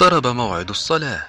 اقترب موعد الصلاة.